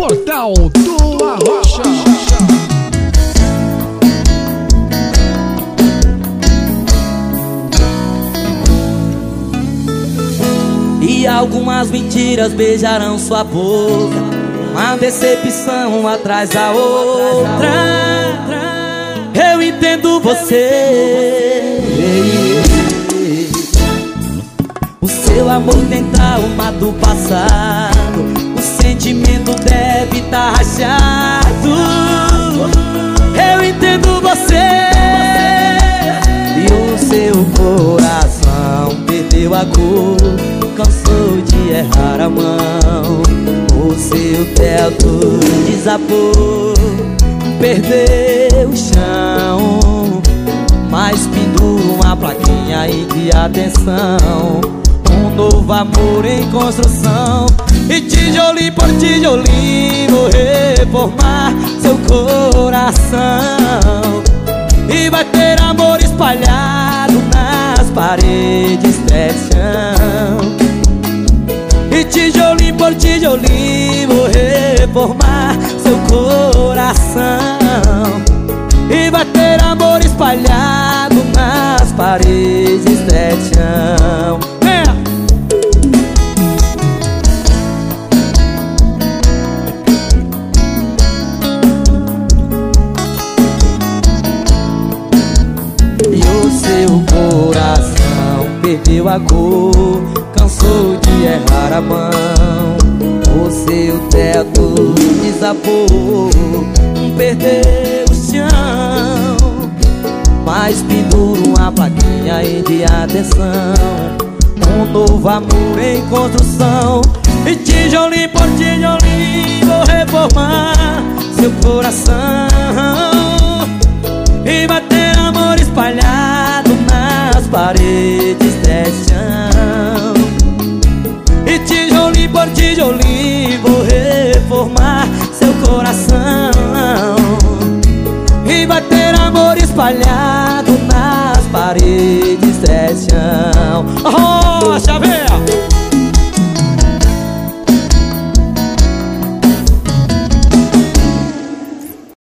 Portal do Arrocha. E algumas mentiras beijarão sua boca. Uma decepção atrás da outra. Eu entendo você. O seu amor tem trauma do passado tá rachado. Eu entendo você. E o seu coração perdeu a cor cansou de errar a mão. O seu teto desabou Perdeu o chão. Mas pendura uma plaquinha aí de atenção. Um novo amor em construção. E tijolinho por tijolinho Vou reformar seu coração E vai ter amor espalhado nas paredes desse chão. E tijolinho por tijolinho vou reformar seu coração E vai ter amor espalhado nas paredes deste chão perdeu a cor cansou de errar a mão. O seu teto desabou Perdeu o chão. Mas pendura uma plaquinha aí de atenção. Um novo amor em construção. E tijolinho por tijolinho vou reformar Seu coração. E vai ter amor espalhado nas paredes vai ter amor espalhado nas paredes